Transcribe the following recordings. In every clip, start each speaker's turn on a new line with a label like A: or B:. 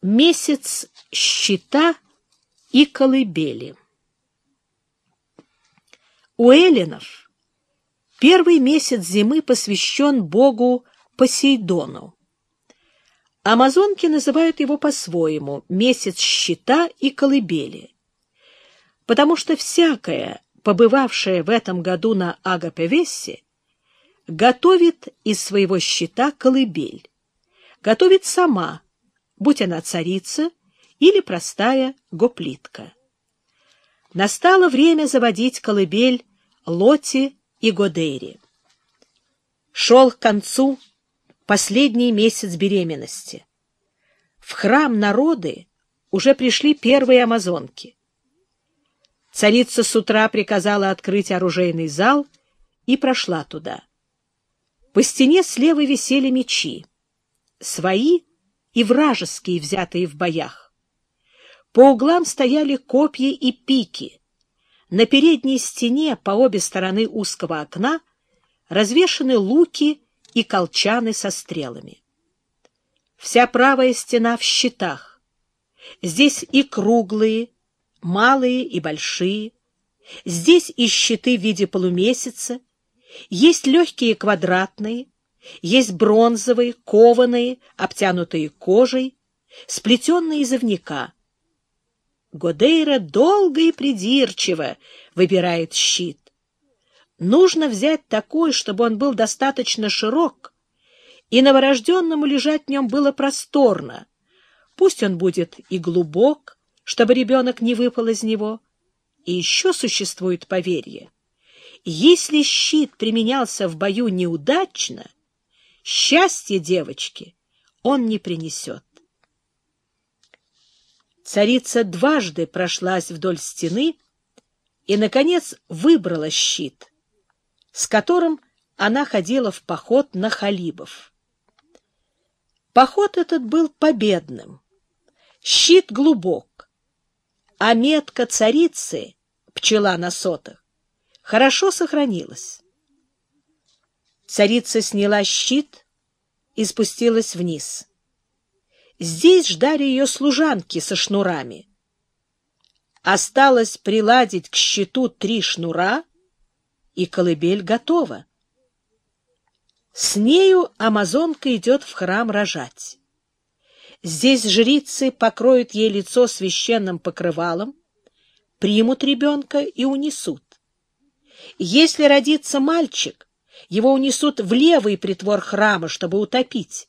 A: Месяц щита и колыбели У эллинов первый месяц зимы посвящен богу Посейдону. Амазонки называют его по-своему «месяц щита и колыбели», потому что всякая, побывавшая в этом году на Агапевессе, готовит из своего щита колыбель, готовит сама, будь она царица или простая гоплитка. Настало время заводить колыбель Лоти и Годейри. Шел к концу последний месяц беременности. В храм народы уже пришли первые амазонки. Царица с утра приказала открыть оружейный зал и прошла туда. По стене слева висели мечи, свои и вражеские, взятые в боях. По углам стояли копья и пики. На передней стене по обе стороны узкого окна развешаны луки и колчаны со стрелами. Вся правая стена в щитах. Здесь и круглые, малые и большие. Здесь и щиты в виде полумесяца. Есть легкие квадратные, есть бронзовые, кованые, обтянутые кожей, сплетенные из овняка. Годейра долго и придирчиво выбирает щит. Нужно взять такой, чтобы он был достаточно широк, и новорожденному лежать в нем было просторно. Пусть он будет и глубок, чтобы ребенок не выпал из него. И еще существует поверье. Если щит применялся в бою неудачно, счастье девочки он не принесет. Царица дважды прошлась вдоль стены и, наконец, выбрала щит — с которым она ходила в поход на халибов. Поход этот был победным. Щит глубок, а метка царицы, пчела на сотах, хорошо сохранилась. Царица сняла щит и спустилась вниз. Здесь ждали ее служанки со шнурами. Осталось приладить к щиту три шнура и колыбель готова. С нею амазонка идет в храм рожать. Здесь жрицы покроют ей лицо священным покрывалом, примут ребенка и унесут. Если родится мальчик, его унесут в левый притвор храма, чтобы утопить.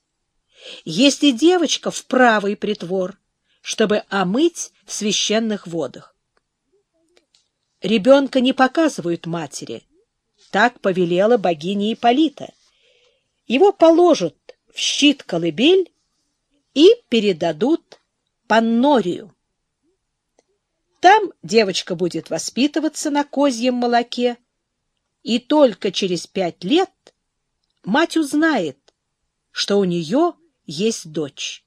A: Если девочка — в правый притвор, чтобы омыть в священных водах. Ребенка не показывают матери — так повелела богиня Ипполита. Его положат в щит колыбель и передадут Паннорию. Там девочка будет воспитываться на козьем молоке, и только через пять лет мать узнает, что у нее есть дочь.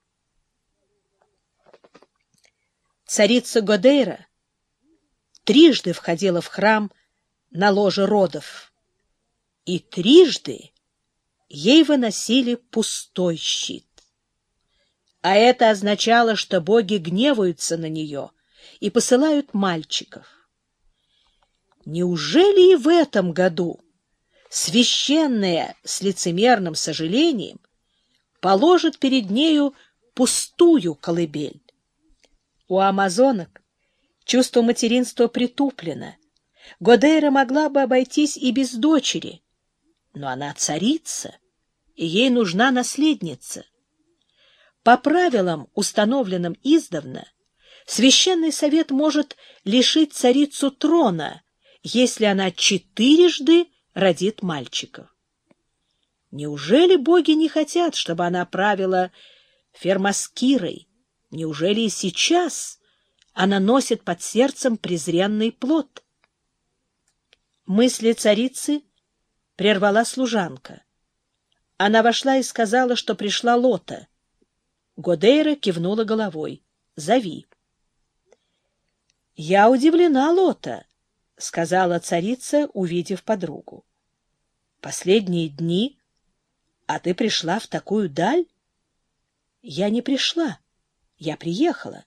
A: Царица Годейра трижды входила в храм на ложе родов и трижды ей выносили пустой щит. А это означало, что боги гневаются на нее и посылают мальчиков. Неужели и в этом году священная с лицемерным сожалением положит перед нею пустую колыбель? У амазонок чувство материнства притуплено. Годейра могла бы обойтись и без дочери, но она царица, и ей нужна наследница. По правилам, установленным издавна, Священный Совет может лишить царицу трона, если она четырежды родит мальчиков. Неужели боги не хотят, чтобы она правила фермаскирой? Неужели и сейчас она носит под сердцем презренный плод? Мысли царицы прервала служанка. Она вошла и сказала, что пришла Лота. Годейра кивнула головой. «Зови». «Я удивлена, Лота», — сказала царица, увидев подругу. «Последние дни, а ты пришла в такую даль?» «Я не пришла. Я приехала.